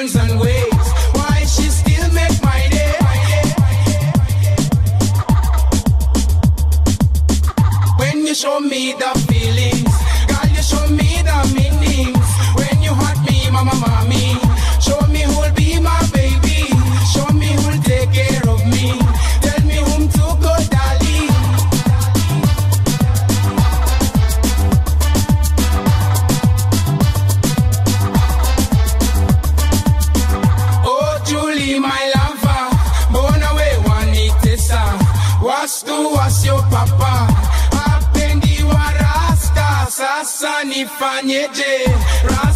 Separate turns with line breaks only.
and ways. Why she still make my day? When you show me the feeling. my lover. Born away, Juanitesa. Was to was your papa. Hapendi warasta. Sasa nifanyeje. Rasta.